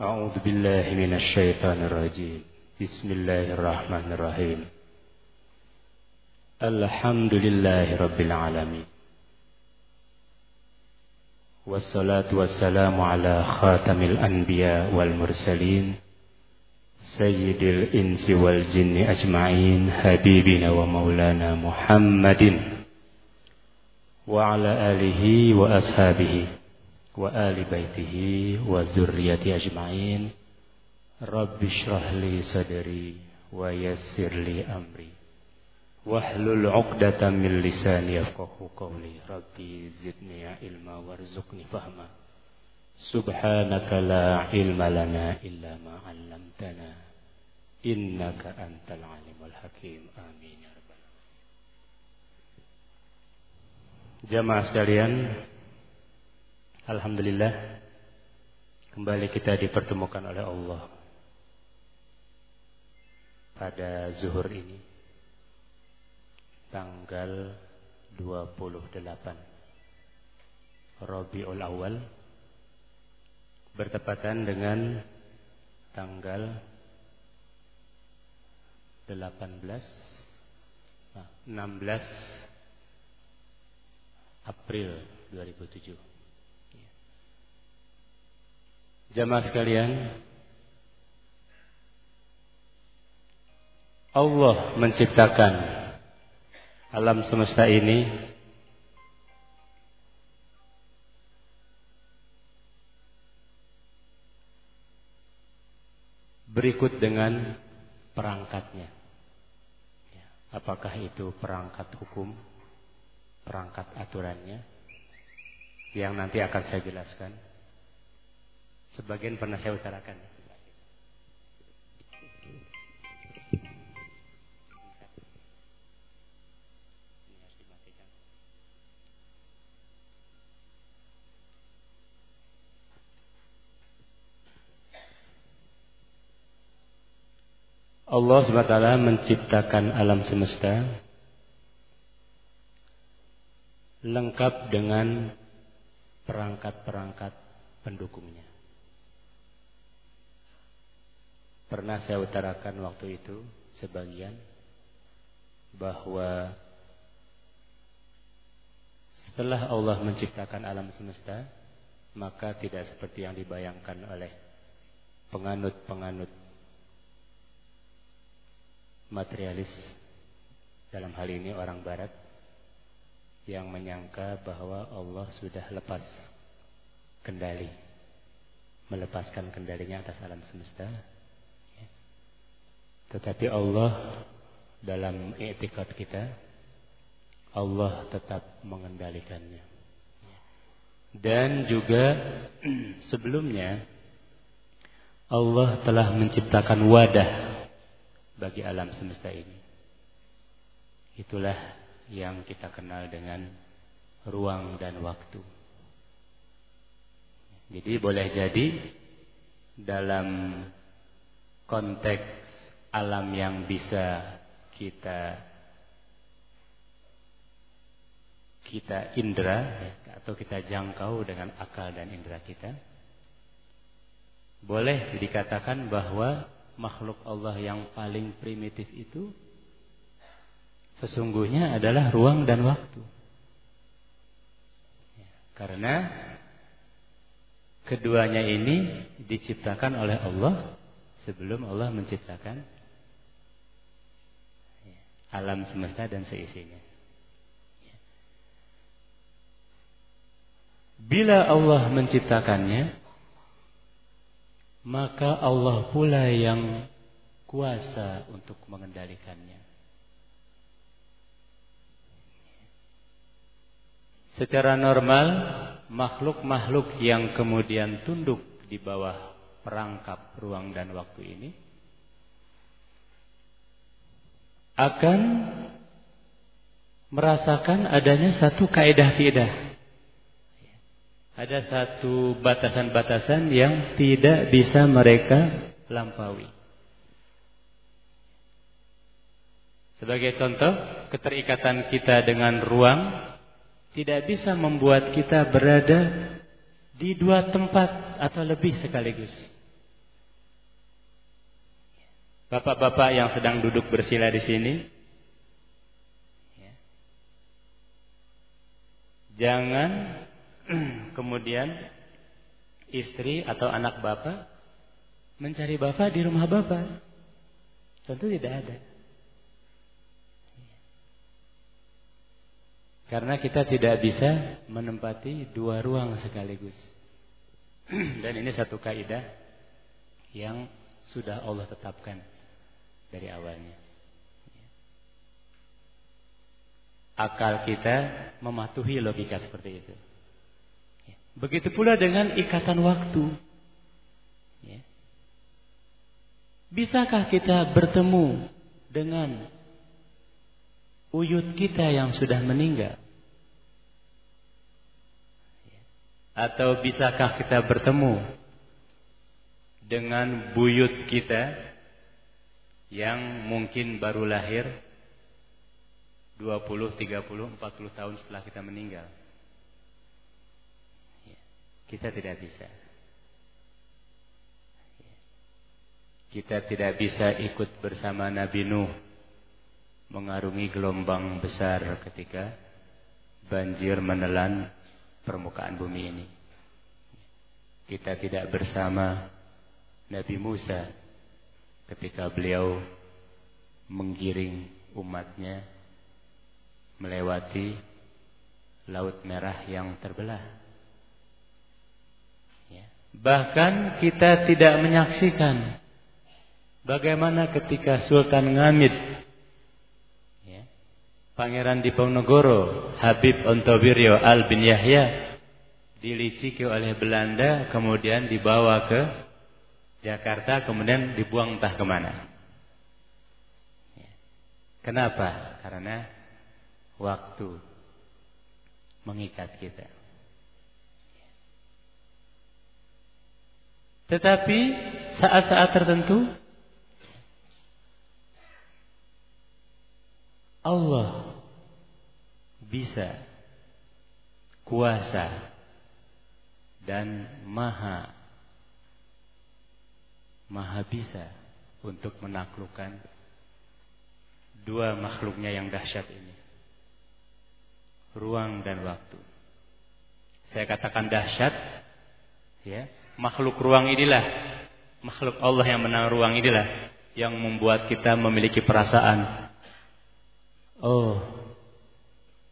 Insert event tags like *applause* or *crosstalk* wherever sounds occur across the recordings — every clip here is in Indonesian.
أعوذ بالله من الشيطان الرجيم. بسم الله الرحمن الرحيم. الحمد لله رب العالمين. والصلاة والسلام على خاتم الأنبياء والمرسلين سيد الإنس والجن أجمعين حبيبنا ومولانا محمد وعلى آله وأصحابه wa ali baitihi wa zurriyati ajma'in. Rabbi shrah li sadri wa yassir li amri. Wahlul 'uqdatam min lisani yafqahu qawli. Rabbi zidni ilma warzuqni fahma. Subhanaka la ilma lana illa ma 'allamtana. Innaka antal alimul hakim. Amin. Ya Jamaah sekalian, Alhamdulillah kembali kita dipertemukan oleh Allah pada zuhur ini tanggal 28 Rabiul Awal bertepatan dengan tanggal 18 nah, 16 April 2007. Jamaah sekalian, Allah menciptakan alam semesta ini berikut dengan perangkatnya. Apakah itu perangkat hukum? perangkat aturannya yang nanti akan saya jelaskan. Sebagian pernah saya utarakan. Allah SWT menciptakan alam semesta lengkap dengan perangkat-perangkat pendukungnya. Pernah saya utarakan waktu itu sebagian bahwa setelah Allah menciptakan alam semesta, maka tidak seperti yang dibayangkan oleh penganut-penganut materialis dalam hal ini orang barat yang menyangka bahwa Allah sudah lepas kendali melepaskan kendalinya atas alam semesta. Tetapi Allah dalam etikot kita Allah tetap mengendalikannya dan juga *clears throat* sebelumnya Allah telah menciptakan wadah bagi alam semesta ini itulah yang kita kenal dengan ruang dan waktu. Jadi boleh jadi dalam konteks alam yang bisa kita kita indera atau kita jangkau dengan akal dan indera kita boleh dikatakan bahwa makhluk Allah yang paling primitif itu sesungguhnya adalah ruang dan waktu. Karena keduanya ini diciptakan oleh Allah sebelum Allah menciptakan alam semesta dan seisinya. Ya. Bila Allah menciptakannya, maka Allah pula yang kuasa untuk mengendalikannya. Secara normal, makhluk-makhluk yang kemudian tunduk di bawah perangkap ruang dan waktu ini akan merasakan adanya satu kaedah-kaedah. Ada satu batasan-batasan yang tidak bisa mereka lampaui. Sebagai contoh, keterikatan kita dengan ruang tidak bisa membuat kita berada di dua tempat atau lebih sekaligus. Bapak-bapak yang sedang duduk bersila di sini, ya. jangan *clears throat* kemudian istri atau anak bapak mencari bapak di rumah bapak. Tentu tidak ada. Karena kita tidak bisa menempati dua ruang sekaligus. *clears throat* Dan ini satu kaidah yang sudah Allah tetapkan dari awalnya. Akal kita mematuhi logika seperti itu. Begitu pula dengan ikatan waktu. Bisakah kita bertemu dengan uyut kita yang sudah meninggal? Atau bisakah kita bertemu dengan buyut kita yang mungkin baru lahir 20, 30, 40 tahun setelah kita meninggal? Kita tidak bisa. Kita tidak bisa ikut bersama Nabi Nuh mengarungi gelombang besar ketika banjir menelan permukaan bumi ini. Kita tidak bersama Nabi Musa ketika beliau menggiring umatnya melewati laut merah yang terbelah. Ya. Bahkan kita tidak menyaksikan Bagaimana ketika Sultan Ngamid ya, Pangeran Diponegoro Habib Ontobiryo Al bin Yahya diliciki oleh Belanda kemudian dibawa ke Jakarta kemudian dibuang entah ke mana. Ya. Kenapa? Karena waktu mengikat kita. Tetapi saat-saat tertentu Allah bisa kuasa dan maha maha bisa untuk menaklukkan dua makhluknya yang dahsyat ini. Ruang dan waktu. Saya katakan dahsyat ya. Makhluk ruang inilah makhluk Allah yang menang ruang inilah yang membuat kita memiliki perasaan Oh,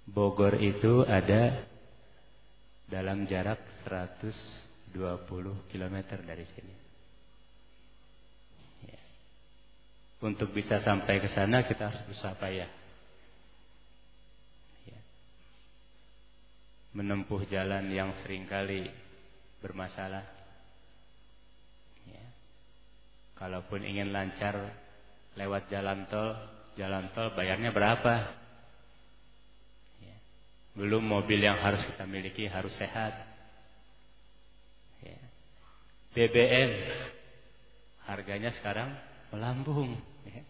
Bogor itu ada dalam jarak 120 km dari sini. Ya. Untuk bisa sampai ke sana kita harus berusaha payah. Ya. Menempuh jalan yang sering kali bermasalah. Ya. Kalaupun ingin lancar lewat jalan tol, jalan tol bayarnya berapa? Ya. Belum mobil yang harus kita miliki harus sehat. Ya. BBM harganya sekarang melambung. Ya.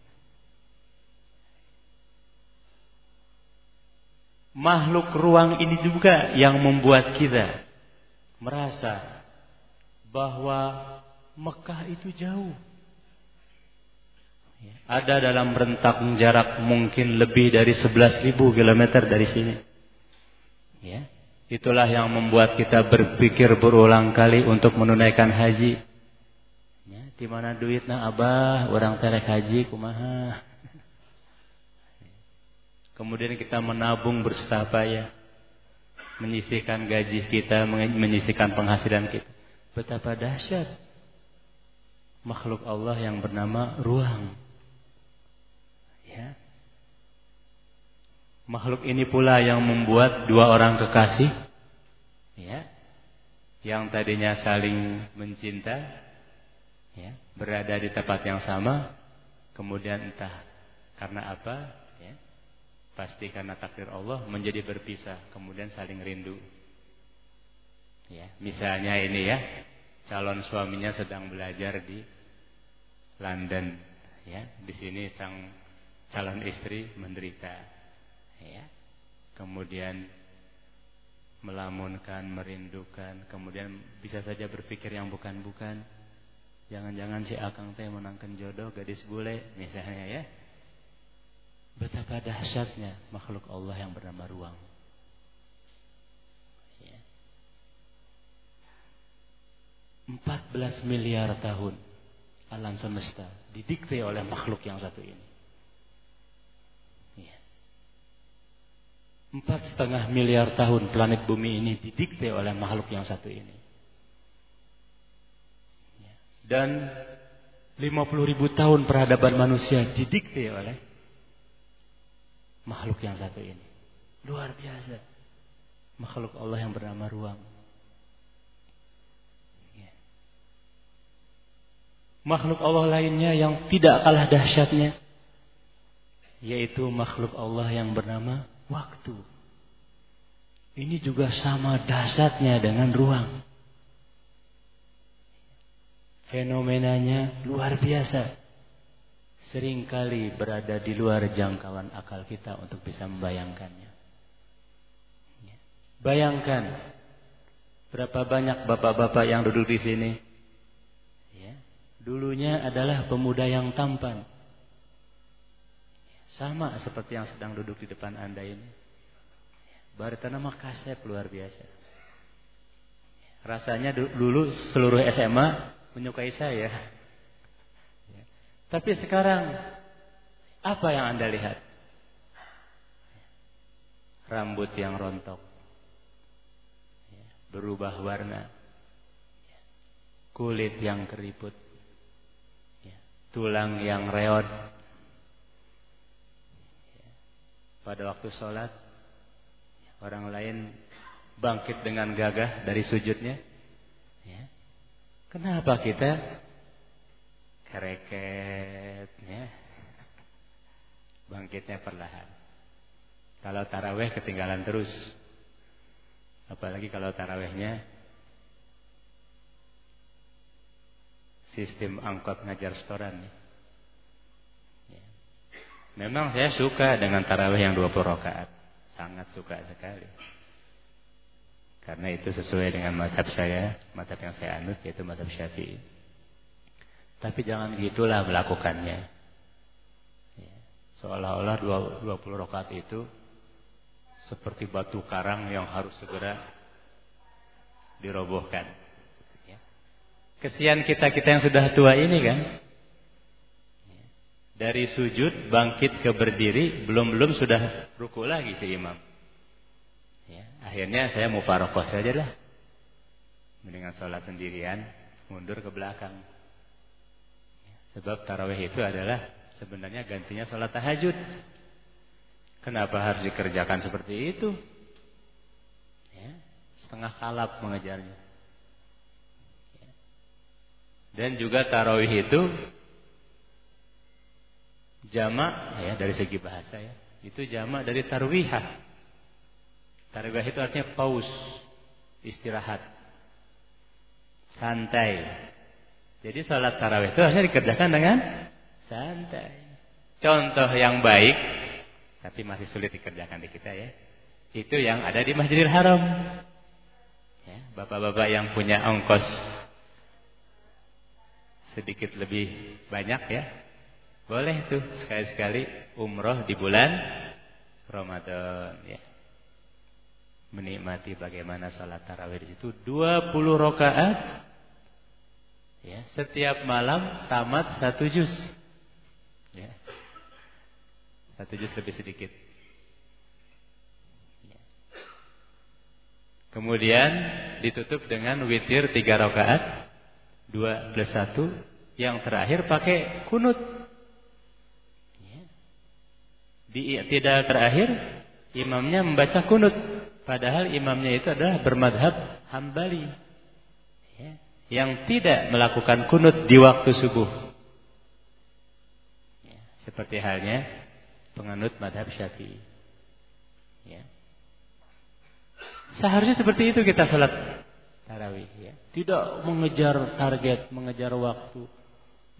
Makhluk ruang ini juga yang membuat kita merasa bahwa Mekah itu jauh. Ada dalam rentak jarak mungkin lebih dari 11.000 km dari sini. Ya. Itulah yang membuat kita berpikir berulang kali untuk menunaikan haji. Ya, di mana duitnya abah, orang terek haji kumaha. Kemudian kita menabung berusaha payah. Menyisihkan gaji kita, menyisihkan penghasilan kita. Betapa dahsyat makhluk Allah yang bernama ruang. Ya. Makhluk ini pula yang membuat dua orang kekasih ya, yang tadinya saling mencinta ya, berada di tempat yang sama, kemudian entah karena apa, pasti karena takdir Allah menjadi berpisah, kemudian saling rindu. Ya, misalnya ini ya, calon suaminya sedang belajar di London, ya, di sini sang calon istri menderita ya kemudian melamunkan merindukan kemudian bisa saja berpikir yang bukan-bukan Jangan-jangan si Akang teh menangkan jodoh gadis bule misalnya ya. Betapa dahsyatnya makhluk Allah yang bernama ruang. Ya. 14 miliar tahun alam semesta didikte oleh makhluk yang satu ini. Ya. Empat setengah miliar tahun planet bumi ini didikte oleh makhluk yang satu ini. Dan 50 ribu tahun peradaban manusia didikte oleh makhluk yang satu ini. Luar biasa. Makhluk Allah yang bernama ruang. Ya. Makhluk Allah lainnya yang tidak kalah dahsyatnya. Yaitu makhluk Allah yang bernama waktu. Ini juga sama dahsyatnya dengan ruang. Fenomenanya luar biasa. Seringkali berada di luar jangkauan akal kita untuk bisa membayangkannya. Ya. Bayangkan berapa banyak bapak-bapak yang duduk di sini. Ya. Dulunya adalah pemuda yang tampan. Sama seperti yang sedang duduk di depan anda ini. Barita nama kasep luar biasa. Rasanya dulu seluruh SMA menyukai saya. Tapi sekarang apa yang Anda lihat? Rambut yang rontok. Berubah warna. Kulit yang keriput. Tulang yang reot. Pada waktu sholat. Orang lain bangkit dengan gagah dari sujudnya. Kenapa kita kereketnya bangkitnya perlahan. Kalau taraweh ketinggalan terus. Apalagi kalau tarawehnya sistem angkot ngajar setoran. Ya. Memang saya suka dengan taraweh yang 20 rakaat. Sangat suka sekali. Karena itu sesuai dengan madhab saya, madhab yang saya anut yaitu madhab syafi'i. Tapi jangan gitulah melakukannya. Ya. Seolah-olah 20 rakaat itu seperti batu karang yang harus segera dirobohkan. Ya. Kesian kita-kita yang sudah tua ini kan. Ya. Dari sujud bangkit ke berdiri belum-belum sudah ruku lagi si imam. Ya, akhirnya saya mau farokoh saja lah. Mendingan sholat sendirian, mundur ke belakang. Sebab tarawih itu adalah sebenarnya gantinya sholat tahajud. Kenapa harus dikerjakan seperti itu? Ya, setengah kalap mengejarnya. Ya. Dan juga tarawih itu jamak ya dari segi bahasa ya. Itu jamak dari tarwihah. Tarwih itu artinya paus, istirahat, santai. Jadi sholat tarawih itu harusnya dikerjakan dengan santai. Contoh yang baik, tapi masih sulit dikerjakan di kita ya. Itu yang ada di Masjidil Haram. Ya, bapak-bapak yang punya ongkos sedikit lebih banyak ya. Boleh tuh sekali-sekali umroh di bulan Ramadan ya menikmati bagaimana salat tarawih di situ 20 rakaat ya setiap malam tamat satu juz ya satu juz lebih sedikit ya. kemudian ditutup dengan witir tiga rakaat dua plus satu yang terakhir pakai kunut ya. di tidak terakhir imamnya membaca kunut Padahal imamnya itu adalah bermadhab hambali. Ya. Yang tidak melakukan kunut di waktu subuh. Ya. Seperti halnya penganut madhab syafi'i. Ya. Seharusnya seperti itu kita sholat tarawih. Ya. Tidak mengejar target, mengejar waktu.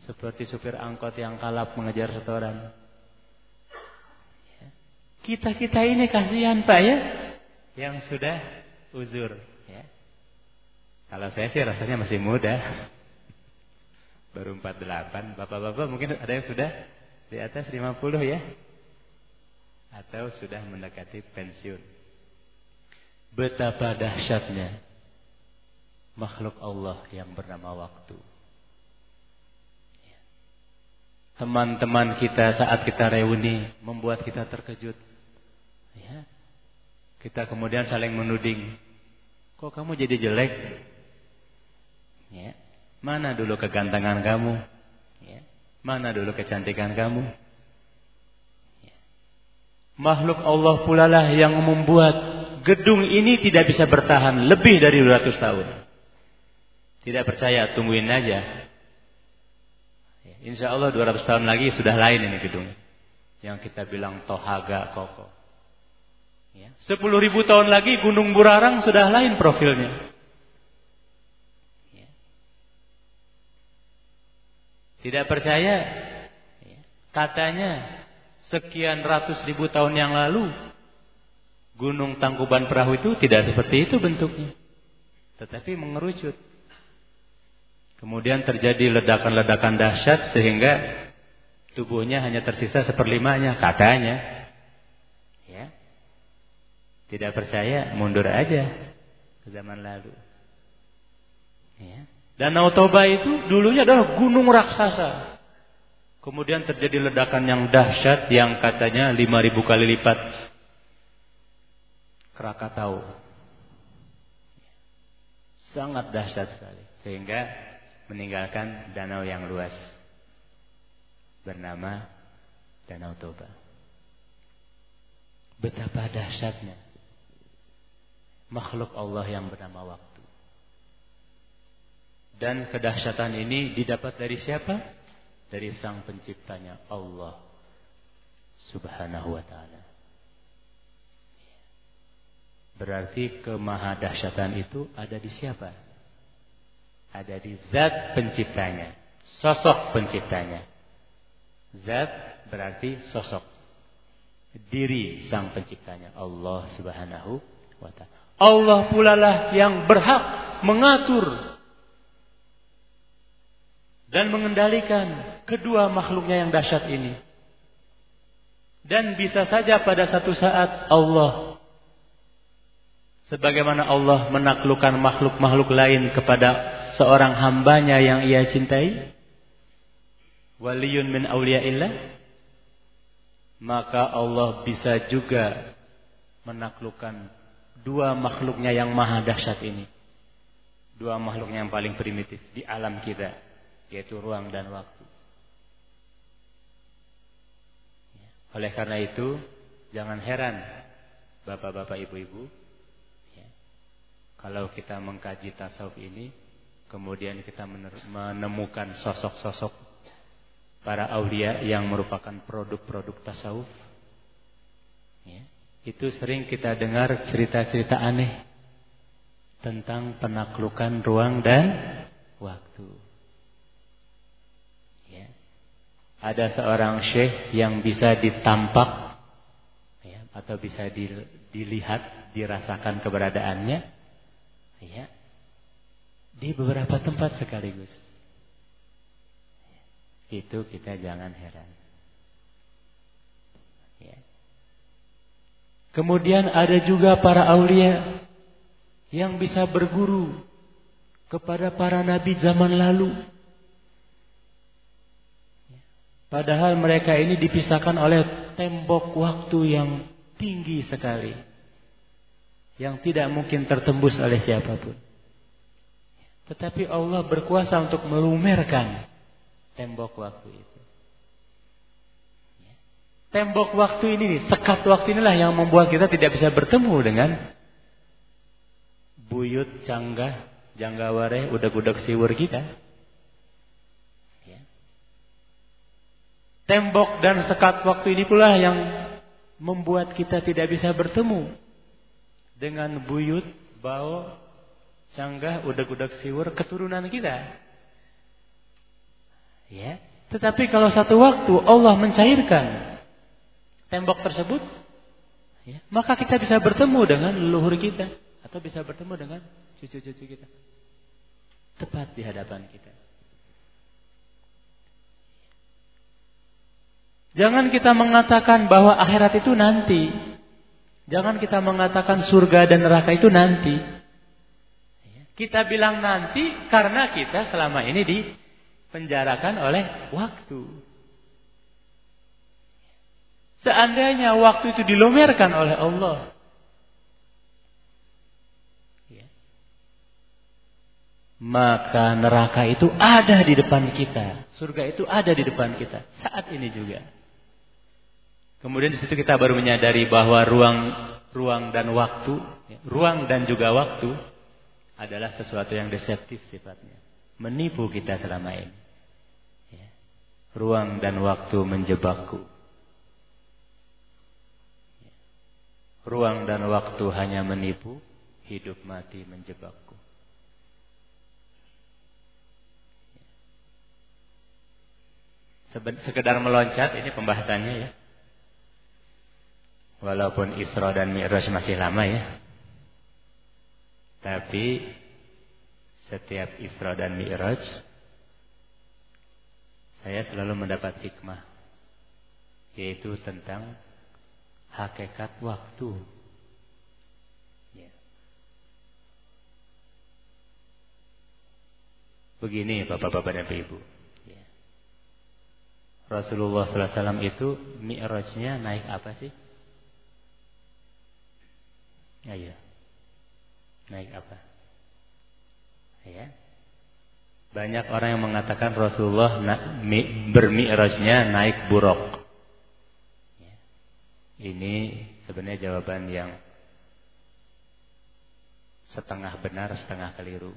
Seperti supir angkot yang kalap mengejar setoran. Ya. Kita-kita ini kasihan Pak ya yang sudah uzur. Kalau saya sih rasanya masih muda. Baru 48. Bapak-bapak mungkin ada yang sudah di atas 50 ya. Atau sudah mendekati pensiun. Betapa dahsyatnya makhluk Allah yang bernama waktu. Teman-teman kita saat kita reuni membuat kita terkejut. Ya. Kita kemudian saling menuding. Kok kamu jadi jelek? Ya. Mana dulu kegantengan kamu? Ya. Mana dulu kecantikan kamu? Ya. Makhluk Allah pula lah yang membuat gedung ini tidak bisa bertahan lebih dari 200 tahun. Tidak percaya, tungguin aja. Insya Allah 200 tahun lagi sudah lain ini gedung. Yang kita bilang tohaga kokoh. Ya. 10 ribu tahun lagi Gunung Burarang sudah lain profilnya. Ya. Tidak percaya? Ya. Katanya sekian ratus ribu tahun yang lalu Gunung Tangkuban Perahu itu tidak seperti itu bentuknya. Tetapi mengerucut. Kemudian terjadi ledakan-ledakan dahsyat sehingga tubuhnya hanya tersisa seperlimanya katanya. Ya. Tidak percaya, mundur aja ke zaman lalu. Ya. Danau Toba itu dulunya adalah gunung raksasa. Kemudian terjadi ledakan yang dahsyat yang katanya 5000 kali lipat Krakatau. Sangat dahsyat sekali sehingga meninggalkan danau yang luas bernama Danau Toba. Betapa dahsyatnya makhluk Allah yang bernama waktu. Dan kedahsyatan ini didapat dari siapa? Dari sang penciptanya Allah Subhanahu wa taala. Berarti kemahadahsyatan itu ada di siapa? ada di zat penciptanya, sosok penciptanya. Zat berarti sosok. Diri sang penciptanya Allah Subhanahu wa taala. Allah pula lah yang berhak mengatur dan mengendalikan kedua makhluknya yang dahsyat ini. Dan bisa saja pada satu saat Allah Sebagaimana Allah menaklukkan makhluk-makhluk lain kepada seorang hambanya yang ia cintai. Waliyun min awliyaillah. Maka Allah bisa juga menaklukkan dua makhluknya yang maha dahsyat ini. Dua makhluknya yang paling primitif di alam kita. Yaitu ruang dan waktu. Oleh karena itu, jangan heran Bapak-bapak, ibu-ibu kalau kita mengkaji tasawuf ini, kemudian kita menemukan sosok-sosok para aulia yang merupakan produk-produk tasawuf, ya, itu sering kita dengar cerita-cerita aneh tentang penaklukan ruang dan waktu. Ya. Ada seorang syekh yang bisa ditampak ya, atau bisa dilihat, dirasakan keberadaannya Ya. Di beberapa tempat sekaligus. Itu kita jangan heran. Ya. Kemudian ada juga para aulia yang bisa berguru kepada para nabi zaman lalu. Ya. Padahal mereka ini dipisahkan oleh tembok waktu yang tinggi sekali yang tidak mungkin tertembus oleh siapa pun. Tetapi Allah berkuasa untuk melumerkan tembok waktu itu. Tembok waktu ini, sekat waktu inilah yang membuat kita tidak bisa bertemu dengan buyut, canggah, janggaware, udah-udah siwur kita. Ya. Tembok dan sekat waktu ini pula yang membuat kita tidak bisa bertemu dengan buyut, bau, canggah, udak-udak siwur keturunan kita. Ya. Tetapi kalau satu waktu Allah mencairkan tembok tersebut, ya, maka kita bisa bertemu dengan leluhur kita atau bisa bertemu dengan cucu-cucu kita. Tepat di hadapan kita. Jangan kita mengatakan bahwa akhirat itu nanti. Jangan kita mengatakan surga dan neraka itu nanti. Kita bilang nanti karena kita selama ini dipenjarakan oleh waktu. Seandainya waktu itu dilumerkan oleh Allah. Maka neraka itu ada di depan kita. Surga itu ada di depan kita. Saat ini juga. Kemudian di situ kita baru menyadari bahwa ruang ruang dan waktu, ya, ruang dan juga waktu adalah sesuatu yang deceptif sifatnya, menipu kita selama ini. Ya. Ruang dan waktu menjebakku. Ya. Ruang dan waktu hanya menipu, hidup mati menjebakku. Sekedar meloncat ini pembahasannya ya. Walaupun Isra dan Mi'raj masih lama ya. Tapi setiap Isra dan Mi'raj saya selalu mendapat hikmah yaitu tentang hakikat waktu. Ya. Begini Bapak-bapak dan Ibu. Ya. Rasulullah SAW itu Mi'rajnya naik apa sih? Ayo. Naik apa? Ya. Banyak orang yang mengatakan Rasulullah bermi'rajnya naik buruk. Ya. Ini sebenarnya jawaban yang setengah benar, setengah keliru.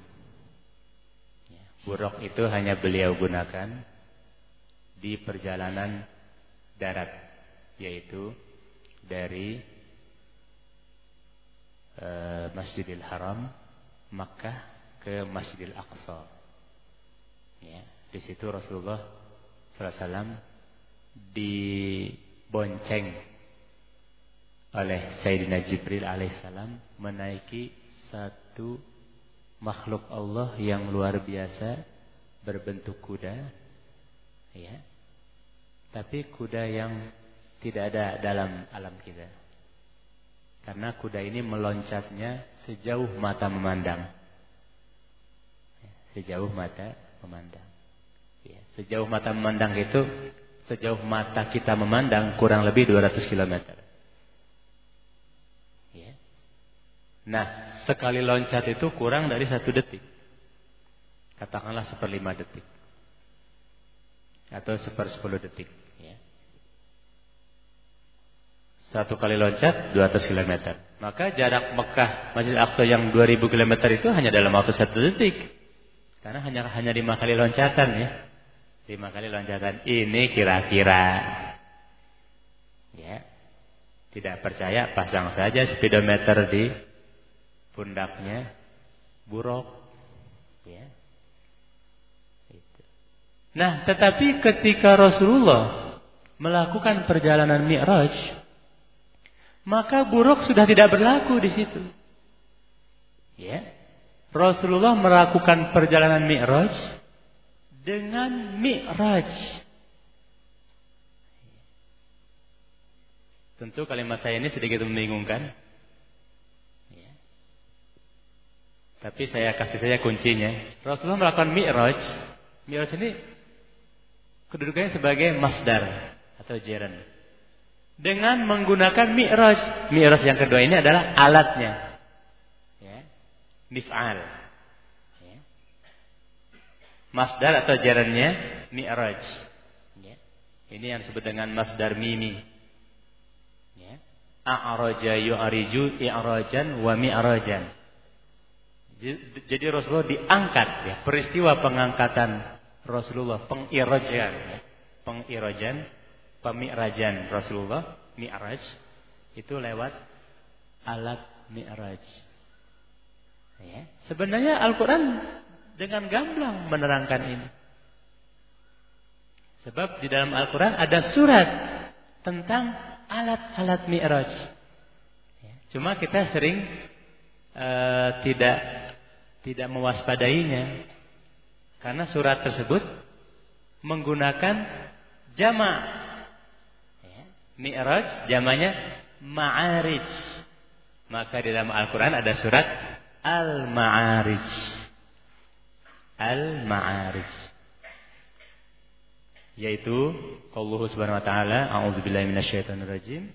Ya. Buruk itu hanya beliau gunakan di perjalanan darat, yaitu dari Eh, Masjidil Haram Makkah ke Masjidil Aqsa. Ya, di situ Rasulullah SAW dibonceng oleh Sayyidina Jibril alaihissalam menaiki satu makhluk Allah yang luar biasa berbentuk kuda ya tapi kuda yang tidak ada dalam alam kita karena kuda ini meloncatnya sejauh mata memandang. Ya, sejauh mata memandang. Ya, sejauh mata memandang itu, sejauh mata kita memandang kurang lebih 200 km. Ya. Nah, sekali loncat itu kurang dari satu detik. Katakanlah seperlima detik. Atau sepersepuluh detik. Satu kali loncat 200 km. Maka jarak Mekah Masjid Aqsa yang 2000 km itu hanya dalam waktu satu detik. Karena hanya hanya lima kali loncatan ya. Lima kali loncatan. Ini kira-kira. Ya. Tidak percaya pasang saja speedometer di pundaknya buruk. Ya. Nah, tetapi ketika Rasulullah melakukan perjalanan Mi'raj maka buruk sudah tidak berlaku di situ. Ya. Rasulullah melakukan perjalanan Mi'raj dengan Mi'raj. Tentu kalimat saya ini sedikit membingungkan. Ya. Tapi saya kasih saja kuncinya. Rasulullah melakukan Mi'raj. Mi'raj ini kedudukannya sebagai masdar atau jiran dengan menggunakan mi'raj. Mi'raj yang kedua ini adalah alatnya. Ya. Mif'al. Ya. Masdar atau jarannya mi'raj. Ya. Ini yang disebut dengan masdar mimi. Ya. A'raja yu'ariju i'rajan wa mi'rajan. Jadi Rasulullah diangkat ya, peristiwa pengangkatan Rasulullah pengirajan ya. Pengirajan pemirajan Rasulullah, Mi'raj, itu lewat alat Mi'raj. Ya. Sebenarnya Al-Quran dengan gamblang menerangkan ini. Sebab di dalam Al-Quran ada surat tentang alat-alat Mi'raj. Ya. Cuma kita sering uh, tidak tidak mewaspadainya. Karena surat tersebut menggunakan jamak Mi'raj jamanya Ma'arij. Maka di dalam Al-Qur'an ada surat Al-Ma'arij. Al-Ma'arij. Yaitu Allah Subhanahu wa taala, a'udzubillahi minasyaitonirrajim.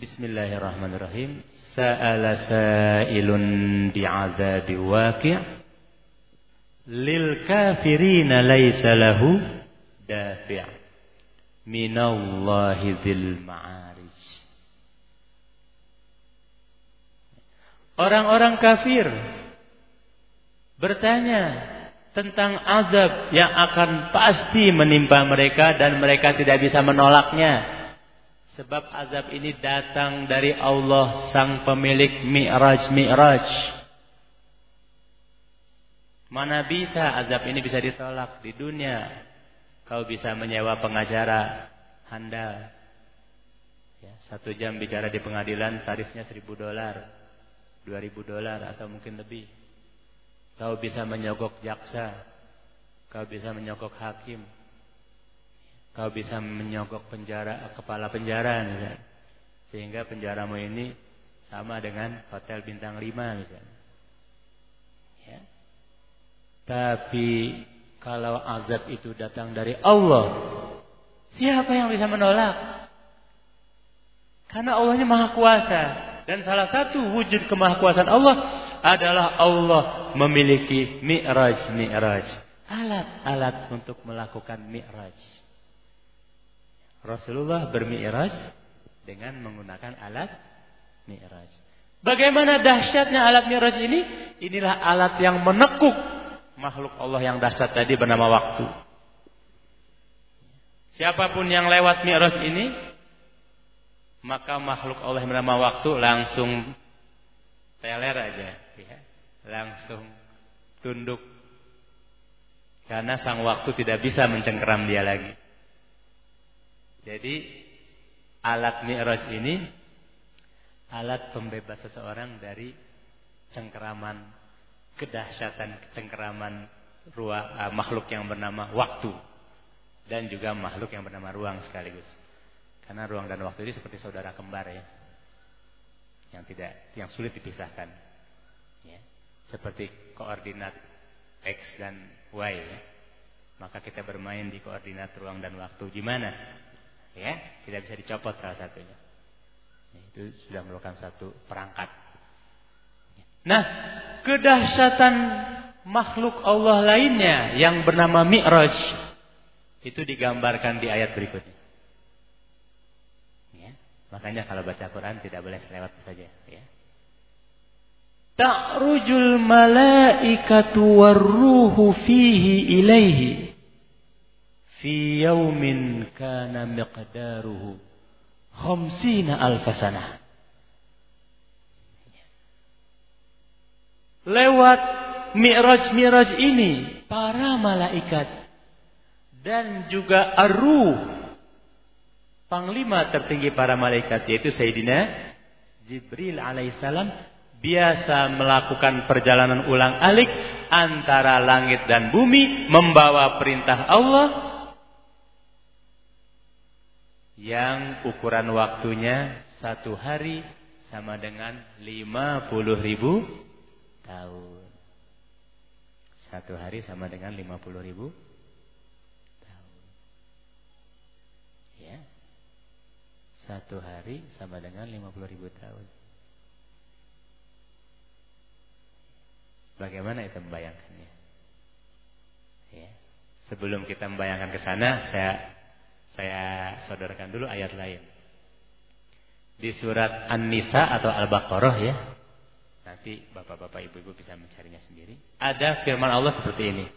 Bismillahirrahmanirrahim. Sa'ala sa'ilun bi'adzabi waqi' lil kafirina laisa lahu dafi' minallahi dzil ma'arij. Orang-orang kafir bertanya tentang azab yang akan pasti menimpa mereka dan mereka tidak bisa menolaknya. Sebab azab ini datang dari Allah sang pemilik Mi'raj Mi'raj. Mana bisa azab ini bisa ditolak di dunia? Kau bisa menyewa pengacara handal. Ya, satu jam bicara di pengadilan tarifnya seribu dolar, dua ribu dolar atau mungkin lebih. Kau bisa menyogok jaksa. Kau bisa menyogok hakim. Kau bisa menyogok penjara kepala penjara misalnya. Sehingga penjaramu ini sama dengan hotel bintang 5 misalnya. Ya. Tapi kalau azab itu datang dari Allah, siapa yang bisa menolak? Karena Allah ini maha kuasa. Dan salah satu wujud kemahakuasaan Allah adalah Allah memiliki mi'raj, mi'raj. Alat-alat untuk melakukan mi'raj. Rasulullah bermi'raj dengan menggunakan alat mi'raj. Bagaimana dahsyatnya alat mi'raj ini? Inilah alat yang menekuk makhluk Allah yang dahsyat tadi bernama waktu. Siapa pun yang lewat mi'raj ini maka makhluk Allah yang bernama waktu langsung teler aja ya. langsung tunduk karena sang waktu tidak bisa mencengkeram dia lagi jadi alat mi'raj ini alat pembebas seseorang dari cengkeraman kedahsyatan cengkeraman ruang uh, makhluk yang bernama waktu dan juga makhluk yang bernama ruang sekaligus karena ruang dan waktu ini seperti saudara kembar ya. Yang tidak yang sulit dipisahkan. Ya. Seperti koordinat X dan Y ya. Maka kita bermain di koordinat ruang dan waktu gimana? Ya, tidak bisa dicopot salah satunya. Ya, itu sudah merupakan satu perangkat. Nah, kedahsyatan makhluk Allah lainnya yang bernama Mi'raj itu digambarkan di ayat berikutnya. Makanya kalau baca Quran tidak boleh selewat saja ya. Ta'rujul malaikatu warruhu fihi ilaihi fi yaumin kana miqdaruhu khamsina alfasana. Lewat mi'raj-mi'raj ini. Para malaikat. Dan juga arruh. Panglima tertinggi para malaikat yaitu Sayyidina Jibril alaihissalam biasa melakukan perjalanan ulang alik antara langit dan bumi membawa perintah Allah yang ukuran waktunya satu hari sama dengan 50 ribu tahun. Satu hari sama dengan 50 ribu Satu hari sama dengan 50 ribu tahun. Bagaimana itu membayangkannya? Ya. Sebelum kita membayangkan ke sana, saya saya sodorkan dulu ayat lain. Di surat An-Nisa atau Al-Baqarah ya. Nanti bapak-bapak ibu-ibu bisa mencarinya sendiri. Ada firman Allah seperti ini.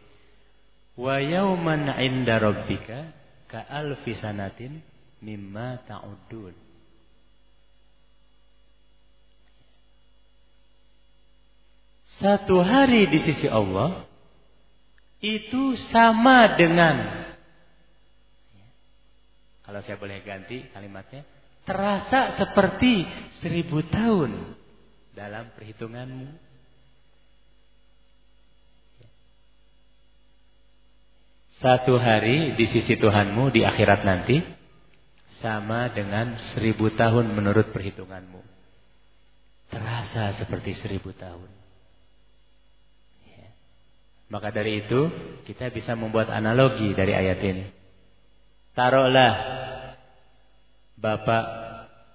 Wa yauman 'inda rabbika ka alfi sanatin mimma ta'udun. Satu hari di sisi Allah itu sama dengan kalau saya boleh ganti kalimatnya terasa seperti seribu tahun dalam perhitunganmu. Satu hari di sisi Tuhanmu di akhirat nanti sama dengan seribu tahun menurut perhitunganmu. Terasa seperti seribu tahun. Ya. Maka dari itu kita bisa membuat analogi dari ayat ini. Taruhlah bapak,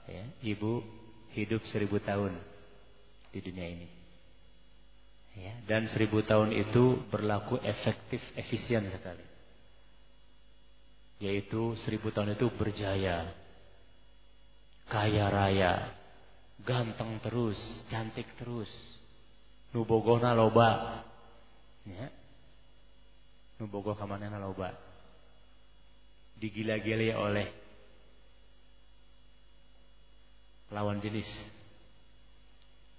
ya, ibu hidup seribu tahun di dunia ini. Ya, dan seribu tahun itu berlaku efektif, efisien sekali. Yaitu seribu tahun itu berjaya, kaya raya, ganteng terus, cantik terus, nubogona loba, ya, nubogo kamana loba, digila-gila oleh lawan jenis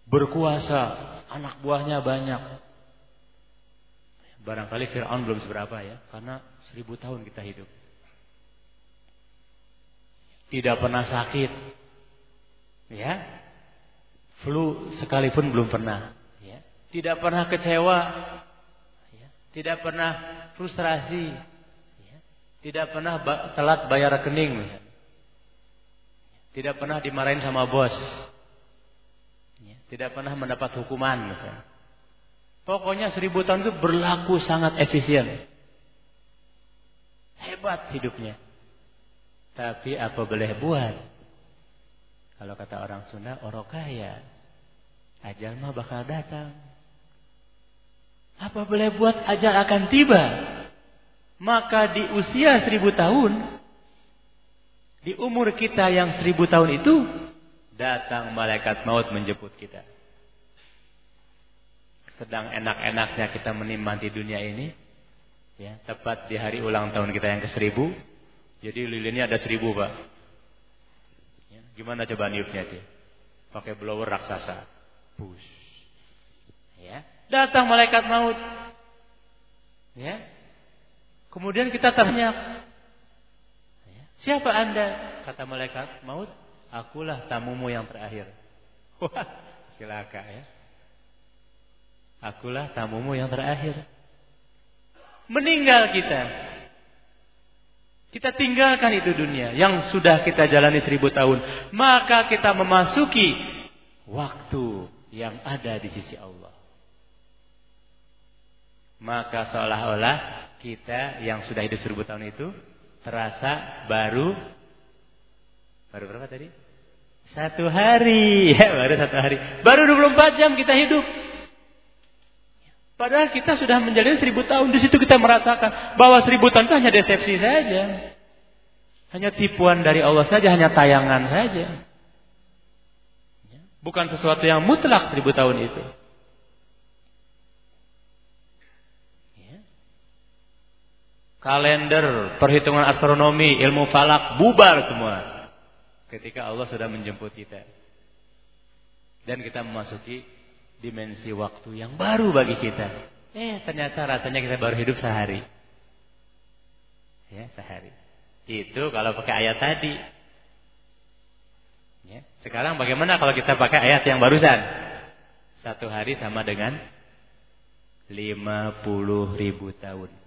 berkuasa, anak buahnya banyak. Barangkali Fir'aun belum seberapa ya, karena seribu tahun kita hidup. Tidak pernah sakit, ya, flu sekalipun belum pernah, ya. Tidak pernah kecewa, ya. Tidak pernah frustrasi, ya. Tidak pernah telat bayar rekening. Tidak pernah dimarahin sama bos, tidak pernah mendapat hukuman. Pokoknya seribu tahun itu berlaku sangat efisien. Hebat hidupnya. Tapi apa boleh buat? Kalau kata orang Sunda, orokaya. Ajal mah bakal datang. Apa boleh buat ajal akan tiba? Maka di usia seribu tahun, di umur kita yang seribu tahun itu, datang malaikat maut menjemput kita. Sedang enak-enaknya kita menikmati dunia ini, ya tepat di hari ulang tahun kita yang ke seribu, jadi lilinnya ada seribu pak. Ya, gimana coba niupnya dia? Pakai blower raksasa, push. Ya, datang malaikat maut. Ya, kemudian kita tanya, ya, siapa anda? Kata malaikat maut, Akulah tamumu yang terakhir. Wah, silakan ya. Akulah tamumu yang terakhir. Meninggal kita. Kita tinggalkan itu dunia yang sudah kita jalani seribu tahun. Maka kita memasuki waktu yang ada di sisi Allah. Maka seolah-olah kita yang sudah hidup seribu tahun itu terasa baru baru berapa tadi? Satu hari, *laughs* ya baru satu hari. Baru 24 jam kita hidup. Padahal kita sudah menjalani seribu tahun. Di situ kita merasakan bahwa seribu tahun itu hanya decepsi saja. Hanya tipuan dari Allah saja, hanya tayangan saja. Bukan sesuatu yang mutlak seribu tahun itu. Kalender, perhitungan astronomi, ilmu falak, bubar semua ketika Allah sudah menjemput kita. Dan kita memasuki dimensi waktu yang baru bagi kita. Eh, ternyata rasanya kita baru hidup sehari. Ya, sehari. Itu kalau pakai ayat tadi. Ya, sekarang bagaimana kalau kita pakai ayat yang barusan? Satu hari sama dengan 50 ribu tahun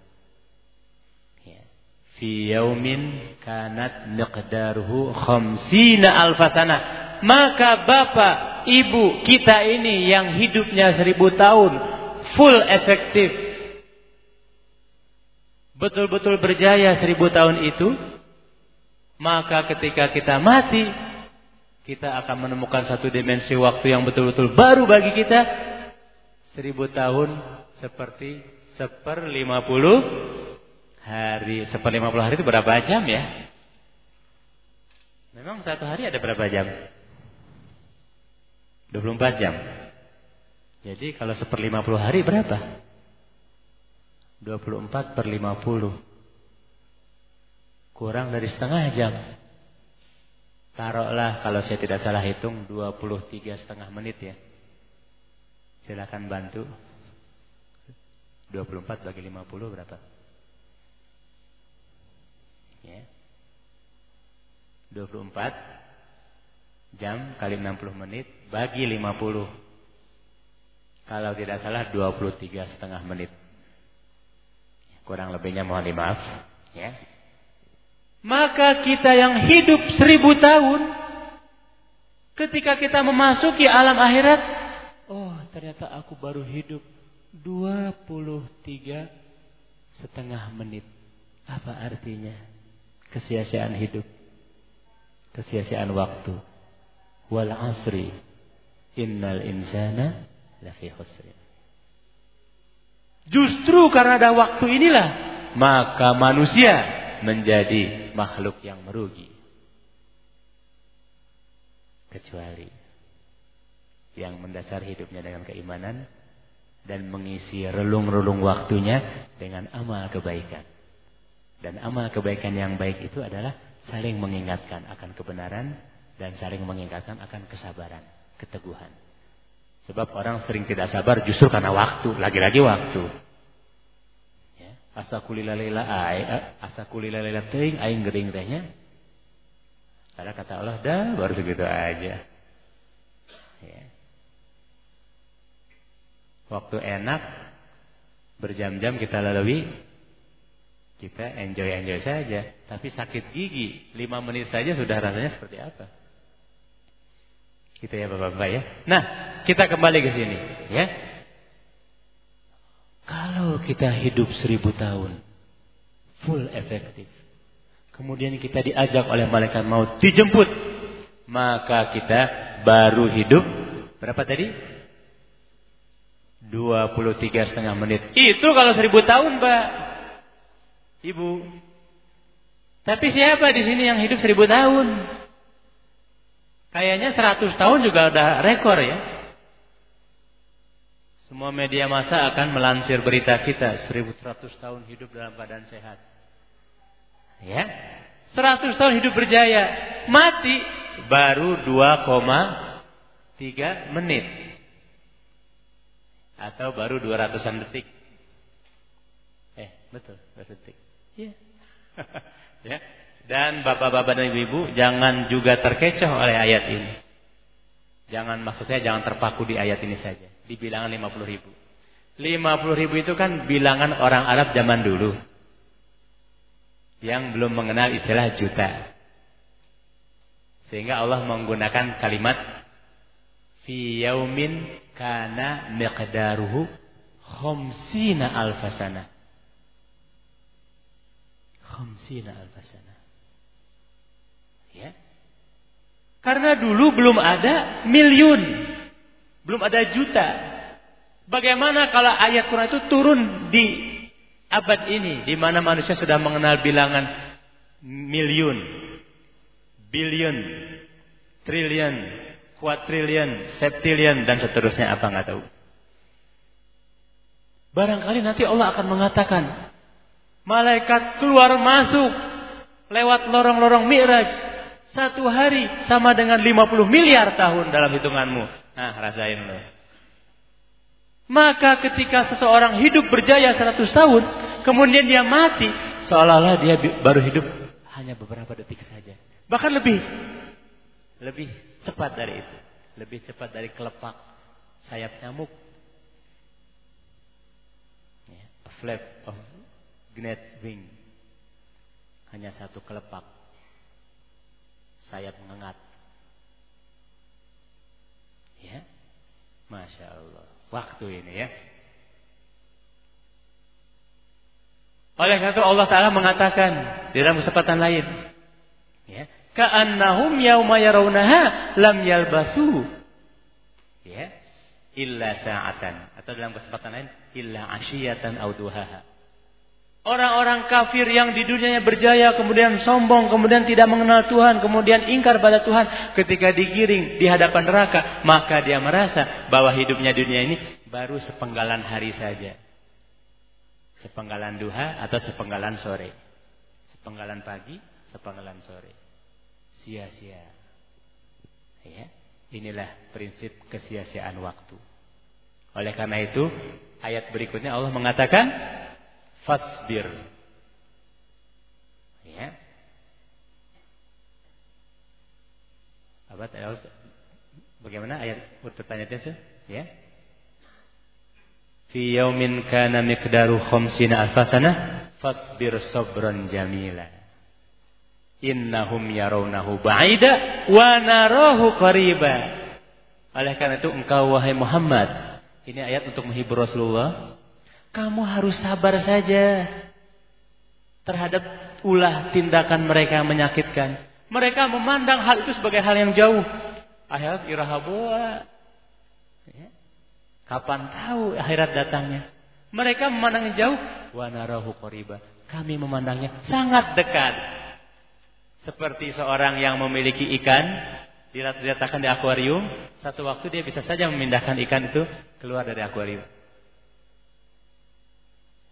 fi yaumin kanat miqdaruhu khamsina alfasana maka bapak ibu kita ini yang hidupnya seribu tahun full efektif betul-betul berjaya seribu tahun itu maka ketika kita mati kita akan menemukan satu dimensi waktu yang betul-betul baru bagi kita seribu tahun seperti seper lima puluh hari seperlima puluh hari itu berapa jam ya? Memang satu hari ada berapa jam? 24 jam. Jadi kalau seperlima puluh hari berapa? 24 per 50. Kurang dari setengah jam. Taruhlah kalau saya tidak salah hitung 23 setengah menit ya. Silakan bantu. 24 bagi 50 berapa? Ya. 24 jam kali 60 menit bagi 50. Kalau tidak salah 23 setengah menit. Kurang lebihnya mohon dimaaf. Ya. Maka kita yang hidup seribu tahun, ketika kita memasuki alam akhirat, oh ternyata aku baru hidup 23 setengah menit. Apa artinya? Kesia-siaan hidup. Kesia-siaan waktu. Wal asri. Innal insana lafi khusri. Justru karena ada waktu inilah maka manusia menjadi makhluk yang merugi. Kecuali yang mendasar hidupnya dengan keimanan dan mengisi relung-relung waktunya dengan amal kebaikan. Dan amal kebaikan yang baik itu adalah saling mengingatkan akan kebenaran dan saling mengingatkan akan kesabaran, keteguhan. Sebab orang sering tidak sabar justru karena waktu, lagi-lagi waktu. Ya, asakulilalaila ai, asakulilalaila teuing aing gering tehnya. Karena kata Allah, dah baru segitu aja. Ya. Waktu enak, berjam-jam kita lalui, kita enjoy-enjoy saja. Tapi sakit gigi, lima menit saja sudah rasanya seperti apa? Gitu ya Bapak-Bapak ya. Nah, kita kembali ke sini. ya. Kalau kita hidup seribu tahun, full efektif. Kemudian kita diajak oleh malaikat maut dijemput. Maka kita baru hidup berapa tadi? 23 setengah menit. Itu kalau seribu tahun, Pak. Ibu. Tapi siapa di sini yang hidup seribu tahun? Kayaknya 100 tahun juga udah rekor ya. Semua media massa akan melansir berita kita 1100 tahun hidup dalam keadaan sehat. Ya. 100 tahun hidup berjaya, mati baru 2,3 menit atau baru 200-an detik. Eh, betul, 200 detik. Iya. *laughs* ya. Dan bapak-bapak dan ibu-ibu jangan juga terkecoh oleh ayat ini. Jangan maksudnya jangan terpaku di ayat ini saja. Di bilangan 50 ribu. 50 ribu itu kan bilangan orang Arab zaman dulu. Yang belum mengenal istilah juta. Sehingga Allah menggunakan kalimat fi yaumin kana miqdaruhu khamsina alfasana. Khamsina alfasana. Ya. Karena dulu belum ada miliun. Belum ada juta. Bagaimana kalau ayat Quran itu turun di abad ini. Di mana manusia sudah mengenal bilangan miliun. Billion. Trillion kuatrilian, septilian dan seterusnya apa nggak tahu. Barangkali nanti Allah akan mengatakan, malaikat keluar masuk lewat lorong-lorong Mi'raj satu hari sama dengan 50 miliar tahun dalam hitunganmu. Nah, rasain loh. Maka ketika seseorang hidup berjaya 100 tahun, kemudian dia mati, seolah-olah dia baru hidup hanya beberapa detik saja. Bahkan lebih. Lebih cepat dari itu. Lebih cepat dari kelepak sayap nyamuk. Ya, a flap of gnat wing. Hanya satu kelepak. Sayap mengengat. Ya. Masya Allah. Waktu ini ya. Oleh karena Allah Ta'ala mengatakan di dalam kesempatan lain. Ya, ka'annahum yauma yarawnaha lam yalbasu ya illa sa'atan atau dalam kesempatan lain illa asyiyatan aw duhaha Orang-orang kafir yang di dunianya berjaya kemudian sombong kemudian tidak mengenal Tuhan kemudian ingkar pada Tuhan ketika digiring di hadapan neraka maka dia merasa bahwa hidupnya dunia ini baru sepenggalan hari saja. Sepenggalan duha atau sepenggalan sore. Sepenggalan pagi, sepenggalan sore sia-sia. Ya, inilah prinsip kesia-siaan waktu. Oleh karena itu, ayat berikutnya Allah mengatakan fasbir. Ya. Apa bagaimana ayat pertanyaannya sih? Ya. Fi yaumin kana miqdaru khamsina alfasana fasbir sabran jamila. Innahum yarawnahu ba'ida wa narahu qariba. Oleh karena itu engkau wahai Muhammad, ini ayat untuk menghibur Rasulullah. Kamu harus sabar saja terhadap ulah tindakan mereka menyakitkan. Mereka memandang hal itu sebagai hal yang jauh. Akhirat irahaboa. Ya. Kapan tahu akhirat datangnya? Mereka memandangnya jauh. Wa narahu qariba. Kami memandangnya sangat dekat. Seperti seorang yang memiliki ikan diletakkan di akuarium, satu waktu dia bisa saja memindahkan ikan itu keluar dari akuarium.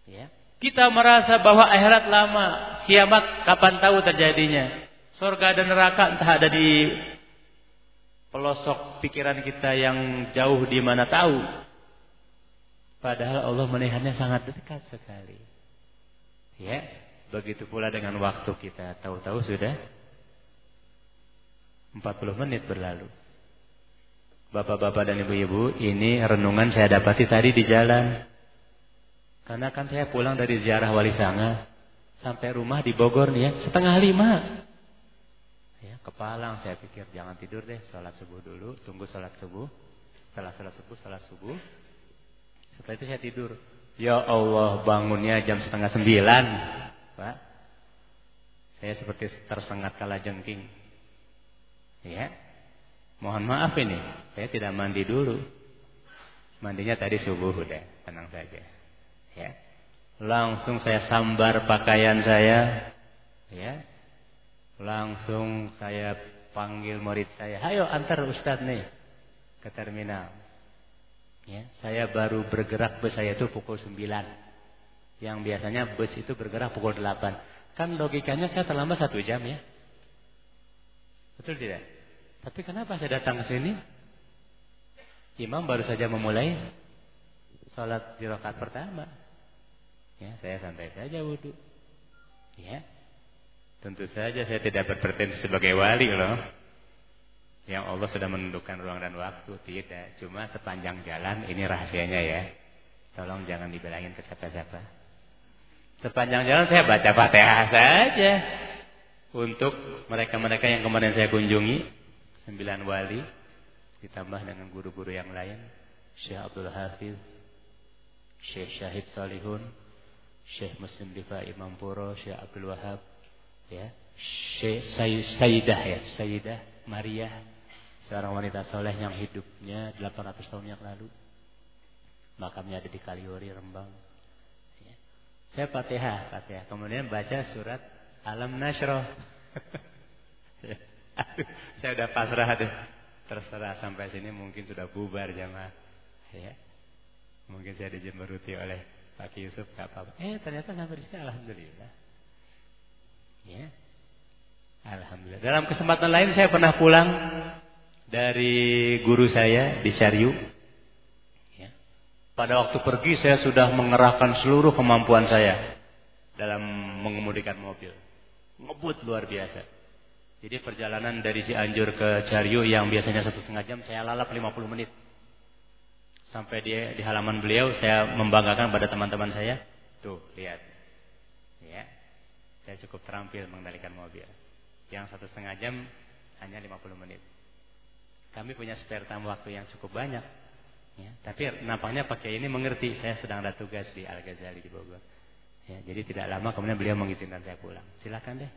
Ya. Kita merasa bahwa akhirat lama, kiamat kapan tahu terjadinya. Surga dan neraka entah ada di pelosok pikiran kita yang jauh di mana tahu. Padahal Allah melihatnya sangat dekat sekali. Ya, begitu pula dengan waktu kita. Tahu-tahu sudah 40 menit berlalu. Bapak-bapak dan ibu-ibu, ini renungan saya dapati tadi di jalan. Karena kan saya pulang dari ziarah Wali Sanga. Sampai rumah di Bogor nih ya, setengah lima. Kepalang saya pikir jangan tidur deh, sholat subuh dulu, tunggu sholat subuh. Setelah sholat subuh, sholat subuh. Setelah itu saya tidur. Ya Allah bangunnya jam setengah sembilan. Pak. Saya seperti tersengat kala jengking. Ya. Mohon maaf ini, saya tidak mandi dulu. Mandinya tadi subuh udah, tenang saja. Ya. Langsung saya sambar pakaian saya. Ya Langsung saya panggil murid saya, "Ayo antar Ustaz nih ke terminal." Ya, saya baru bergerak bus saya itu pukul 9. Yang biasanya bus itu bergerak pukul 8. Kan logikanya saya terlambat satu jam ya. Betul tidak? Tapi kenapa saya datang ke sini? Imam baru saja memulai sholat di rakaat pertama. Ya, saya santai saja wudhu. Ya, Tentu saja saya tidak berpretensi sebagai wali loh. Yang Allah sudah menentukan ruang dan waktu. Tidak. Cuma sepanjang jalan ini rahasianya ya. Tolong jangan dibilangin ke siapa-siapa. Sepanjang jalan saya baca fatihah saja. Untuk mereka-mereka yang kemarin saya kunjungi. Sembilan wali. Ditambah dengan guru-guru yang lain. Syekh Abdul Hafiz. Syekh Syahid Salihun. Syekh Muslim Difa Imam Puro. Syekh Abdul Wahab ya Sayyidah ya Sayyidah Maria seorang wanita soleh yang hidupnya 800 tahun yang lalu makamnya ada di Kaliori Rembang ya. saya fatihah fatihah kemudian baca surat Alam Nasroh *laughs* ya. saya udah pasrah deh terserah sampai sini mungkin sudah bubar jamaah ya mungkin saya dijemberuti oleh Pak Yusuf gak apa-apa eh ternyata sampai di sini Alhamdulillah Ya. Alhamdulillah. Dalam kesempatan lain saya pernah pulang dari guru saya di Syariu. Ya. Pada waktu pergi saya sudah mengerahkan seluruh kemampuan saya dalam mengemudikan mobil. Ngebut luar biasa. Jadi perjalanan dari Cianjur ke Ciariu yang biasanya satu setengah jam saya lalap 50 menit. Sampai di, di halaman beliau saya membanggakan pada teman-teman saya. Tuh, lihat. Ya. Saya cukup terampil mengendalikan mobil. Yang satu setengah jam hanya 50 menit. Kami punya spare time waktu yang cukup banyak. Ya, tapi nampaknya pakai ini mengerti saya sedang ada tugas di Al Ghazali di Bogor. Ya, jadi tidak lama kemudian beliau mengizinkan saya pulang. Silakan deh.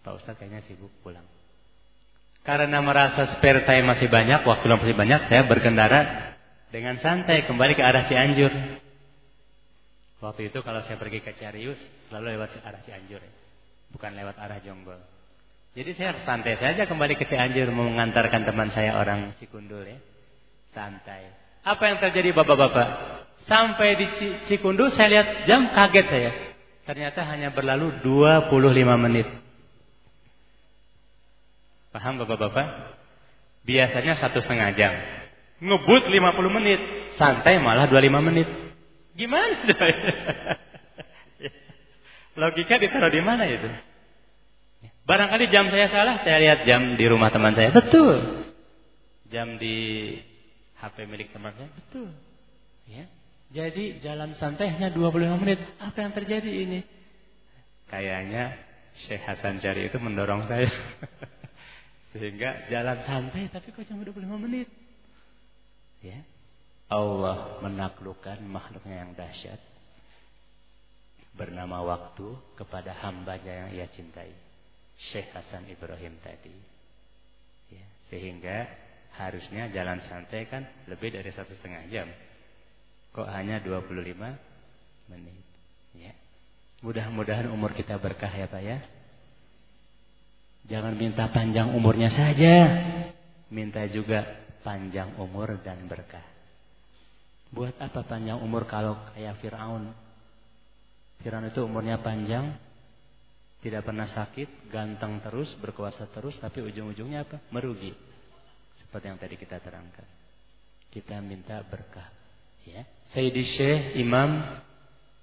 Pak Ustadz kayaknya sibuk pulang. Karena merasa spare time masih banyak, waktu masih banyak, saya berkendara dengan santai kembali ke arah Cianjur. Waktu itu kalau saya pergi ke Carius selalu lewat arah Cianjur ya. Bukan lewat arah Jonggol. Jadi saya santai saja kembali ke Cianjur mengantarkan teman saya orang Cikundul ya. Santai. Apa yang terjadi Bapak-bapak? Sampai di Cikundul saya lihat jam kaget saya. Ternyata hanya berlalu 25 menit. Paham Bapak-bapak? Biasanya satu setengah jam. Ngebut 50 menit. Santai malah 25 menit. Gimana? *laughs* Logika ditaruh di mana itu? Barangkali jam saya salah, saya lihat jam di rumah teman saya. Betul. Jam di HP milik teman saya. Betul. Ya. Jadi jalan santai hanya 25 menit. Apa yang terjadi ini? Kayaknya Syekh Hasan Jari itu mendorong saya. *laughs* Sehingga jalan santai tapi kok cuma 25 menit. Ya. Allah menaklukkan makhluknya yang dahsyat. Bernama waktu kepada hambanya yang ia cintai. Syekh Hasan Ibrahim tadi. Ya. Sehingga harusnya jalan santai kan lebih dari satu setengah jam. Kok hanya 25 menit. Ya. Mudah-mudahan umur kita berkah ya Pak ya. Jangan minta panjang umurnya saja. Minta juga panjang umur dan berkah. Buat apa panjang umur kalau kayak Fir'aun? Fir'aun itu umurnya panjang. Tidak pernah sakit, ganteng terus, berkuasa terus. Tapi ujung-ujungnya apa? Merugi. Seperti yang tadi kita terangkan. Kita minta berkah. Ya. Sayyidi Syekh Imam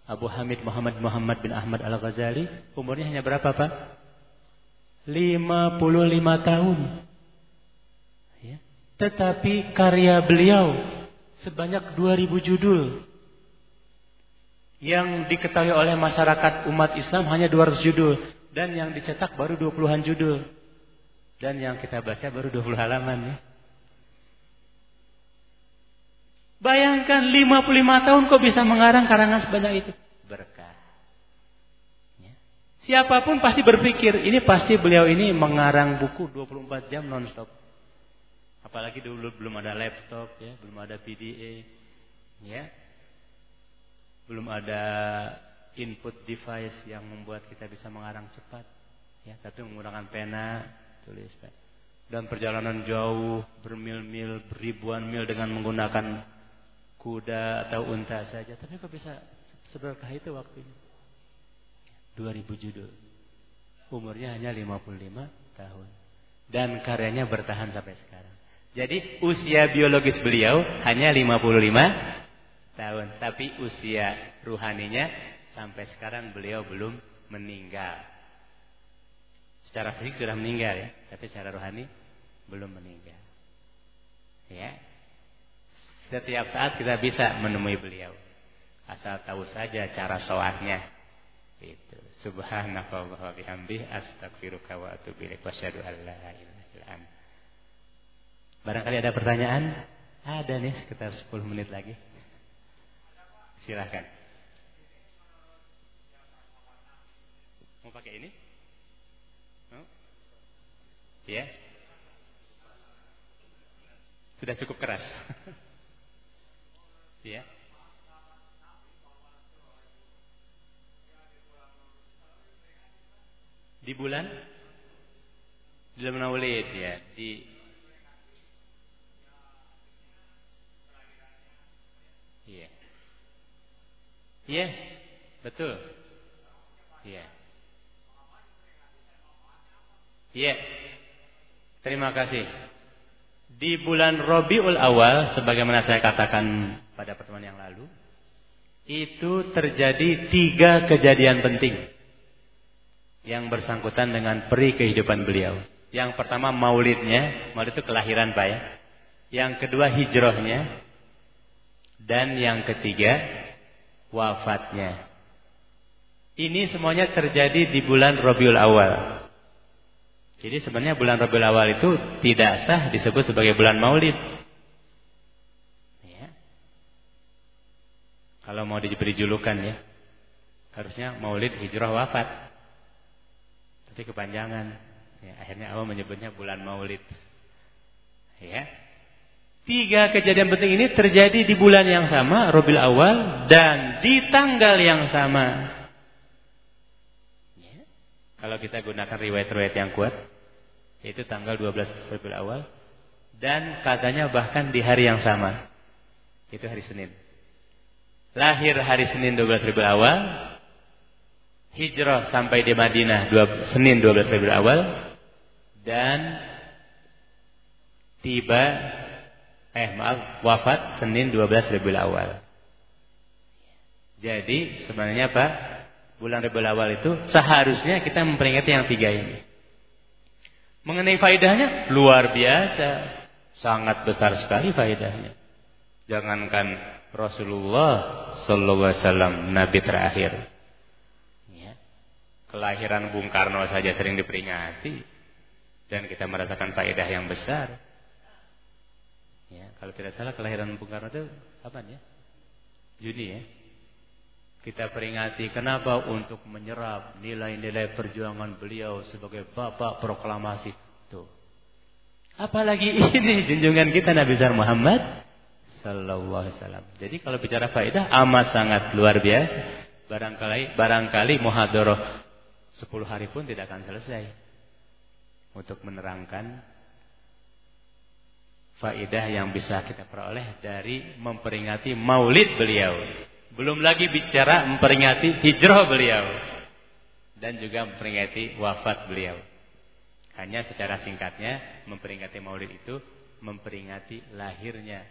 Abu Hamid Muhammad Muhammad bin Ahmad Al-Ghazali. Umurnya hanya berapa Pak? 55 tahun. Ya. Tetapi karya beliau sebanyak 2000 judul. Yang diketahui oleh masyarakat umat Islam hanya 200 judul. Dan yang dicetak baru 20-an judul. Dan yang kita baca baru 20 halaman ya. Bayangkan 55 tahun kok bisa mengarang karangan sebanyak itu. Berkah. Siapa pun pasti berpikir, ini pasti beliau ini mengarang buku 24 jam nonstop. Apalagi dulu belum ada laptop ya, belum ada PDA, ya. Belum ada input device yang membuat kita bisa mengarang cepat, ya, tapi menggunakan pena, tulis, Pak. Dan perjalanan jauh, bermil-mil, beribuan mil dengan menggunakan kuda atau unta saja, tapi kok bisa seberkah itu waktunya? 2000 judul. Umurnya hanya 55 tahun. Dan karyanya bertahan sampai sekarang. Jadi usia biologis beliau hanya 55 tahun. Tapi usia ruhaninya sampai sekarang beliau belum meninggal. Secara fisik sudah meninggal ya. Tapi secara rohani belum meninggal. Ya. Setiap saat kita bisa menemui beliau. Asal tahu saja cara soatnya. Itu. Subhanaka wa bihamdi astaghfiruka wa atubu ilaik wa asyhadu an la ilaha illa. Barangkali ada pertanyaan? Ada nih sekitar 10 menit lagi. Silahkan. Mau pakai ini? Oh? Ya. Sudah cukup keras. *laughs* ya. Di bulan di bulan Maulid ya, di Iya. Iya, betul. Iya. Iya. Terima kasih. Di bulan Robiul Awal sebagaimana saya katakan pada pertemuan yang lalu, itu terjadi tiga kejadian penting yang bersangkutan dengan peri kehidupan beliau. Yang pertama maulidnya, maulid itu kelahiran Pak ya. Yang kedua hijrahnya. Dan yang ketiga wafatnya. Ini semuanya terjadi di bulan Rabiul Awal. Jadi sebenarnya bulan Rabiul Awal itu tidak sah disebut sebagai bulan maulid. Ya. Kalau mau diberi julukan ya. Harusnya maulid hijrah wafat. Tapi kepanjangan. Ya, akhirnya Allah menyebutnya bulan Maulid. Ya. Tiga kejadian penting ini terjadi di bulan yang sama, Robil Awal, dan di tanggal yang sama. Ya. Kalau kita gunakan riwayat-riwayat yang kuat, yaitu tanggal 12 Robil Awal, dan katanya bahkan di hari yang sama, itu hari Senin. Lahir hari Senin 12 Robil Awal, hijrah sampai di Madinah dua, Senin 12 Rabiul Awal dan tiba eh maaf wafat Senin 12 Rabiul Awal. Jadi sebenarnya apa? Bulan Rabiul Awal itu seharusnya kita memperingati yang tiga ini. Mengenai faedahnya luar biasa. Sangat besar sekali faedahnya. Jangankan Rasulullah sallallahu alaihi wasallam nabi terakhir kelahiran Bung Karno saja sering diperingati dan kita merasakan faedah yang besar. Kalau tidak salah kelahiran Bung Karno itu apa ya? Juni ya. Kita peringati kenapa untuk menyerap nilai-nilai perjuangan beliau sebagai bapak proklamasi. Tuh. Apalagi *laughs* ini junjungan kita Nabi besar Muhammad sallallahu alaihi wasallam. Jadi kalau bicara faedah amat sangat luar biasa. Barangkali barangkali muhadharah 10 hari pun tidak akan selesai untuk menerangkan faedah yang bisa kita peroleh dari memperingati maulid beliau. Belum lagi bicara memperingati hijrah beliau dan juga memperingati wafat beliau. Hanya secara singkatnya memperingati maulid itu memperingati lahirnya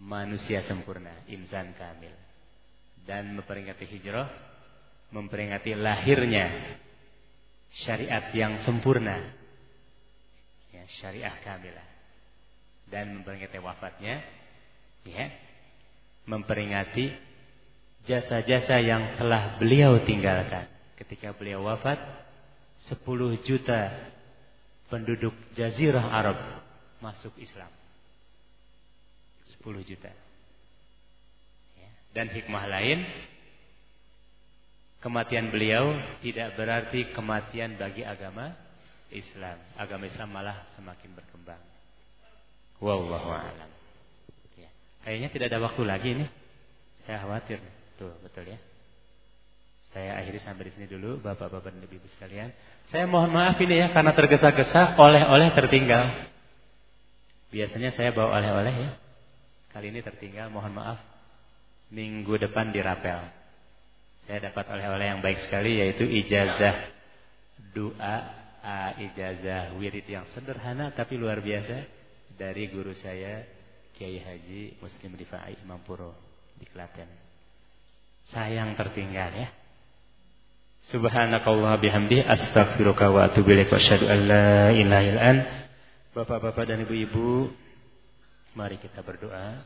manusia sempurna, insan kamil dan memperingati hijrah memperingati lahirnya syariat yang sempurna ya, syariah kamilah dan memperingati wafatnya ya memperingati jasa-jasa yang telah beliau tinggalkan ketika beliau wafat 10 juta penduduk jazirah Arab masuk Islam 10 juta dan hikmah lain, kematian beliau tidak berarti kematian bagi agama Islam. Agama Islam malah semakin berkembang. Wallahu a'lam. Ya. Kayaknya tidak ada waktu lagi nih. Saya khawatir. Tuh, betul ya. Saya akhiri sampai di sini dulu, Bapak-bapak dan Ibu sekalian. Saya mohon maaf ini ya karena tergesa-gesa, oleh-oleh tertinggal. Biasanya saya bawa oleh-oleh ya. Kali ini tertinggal, mohon maaf minggu depan di Rapel. Saya dapat oleh-oleh yang baik sekali yaitu ijazah doa, ijazah wirid yang sederhana tapi luar biasa dari guru saya Kiai Haji Muslim Rifai Imam Puro di Klaten. Sayang tertinggal ya. Subhanakallah bihamdi astaghfiruka wa atubu ilaik wa asyhadu an la ilaha illa Bapak-bapak dan ibu-ibu, mari kita berdoa.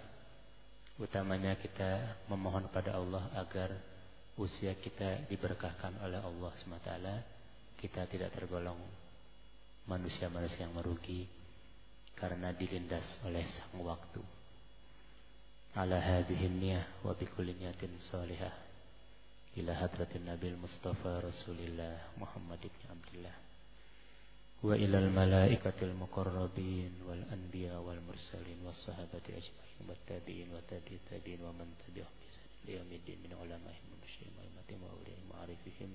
Utamanya kita memohon pada Allah agar usia kita diberkahkan oleh Allah SWT. Kita tidak tergolong manusia-manusia yang merugi karena dilindas oleh sang waktu. Ala hadhihin niyah wa bi kulli niyatin salihah. Ila hadratin Nabil Mustafa Rasulillah Muhammad ibn Abdullah wa ila al malaikatil muqarrabin wal anbiya wal mursalin was sahabati ajma'in wat tabi'in wa tabi'in tabi'in wa man tabi'ahum bi ihsan ila yaumiddin min ulama'i wa musyrikin wa ma'arifihim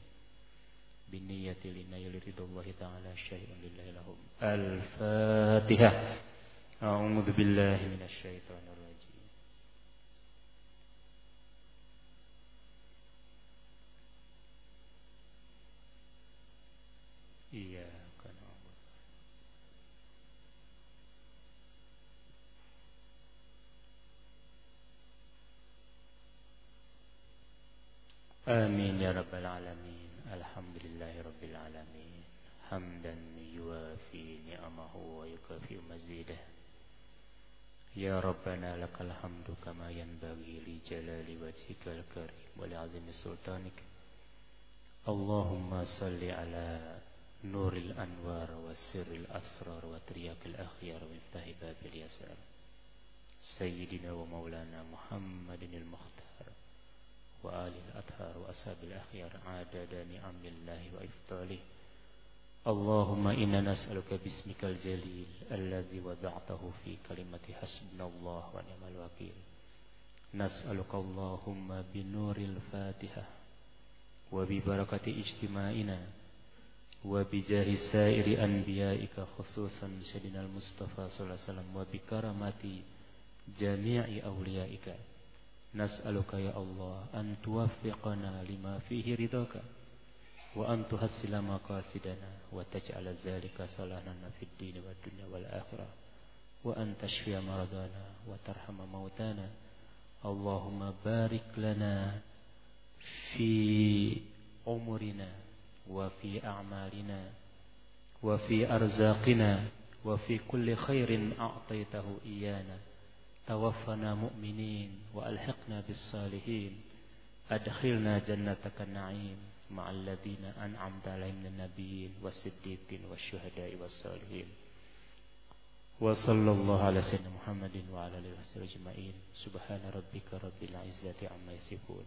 بالنية لنيل رضا الله تعالى شيء لله لهم الفاتحة. أعوذ بالله من الشيطان الرجيم. إياك آمين يا رب العالمين. مزيده يا ربنا لك الحمد كما ينبغي لجلال وجهك الكريم ولعظيم سلطانك اللهم صل على نور الأنوار والسر الأسرار وترياك الأخيار ومفتاح باب اليسار سيدنا ومولانا محمد المختار وآله الأطهار وأصحاب الأخيار عدد نعم الله وإفضاله اللهم إنا نسألك باسمك الجليل الذي وضعته في كلمة حسبنا الله ونعم الوكيل. نسألك اللهم بنور الفاتحة وببركة اجتماعنا وبجاه سائر أنبيائك خصوصا سيدنا المصطفى صلى الله عليه وسلم وبكرامة جميع أوليائك. نسألك يا الله أن توفقنا لما فيه رضاك. وأن تحسن مقاصدنا وتجعل ذلك صلاحنا في الدين والدنيا والآخرة. وأن تشفي مرضانا وترحم موتانا. اللهم بارك لنا في عمرنا وفي أعمالنا وفي أرزاقنا وفي كل خير أعطيته إيانا. توفنا مؤمنين وألحقنا بالصالحين. أدخلنا جنتك النعيم. مع الذين أنعمت عليهم من النبيين والصديقين والشهداء والصالحين وصلى الله على سيدنا محمد وعلى آله وصحبه أجمعين سبحان ربك رب العزة عما يصفون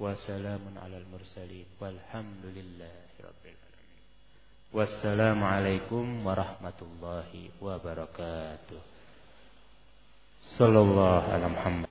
وسلام على المرسلين والحمد لله رب العالمين والسلام عليكم ورحمة الله وبركاته صلى الله على محمد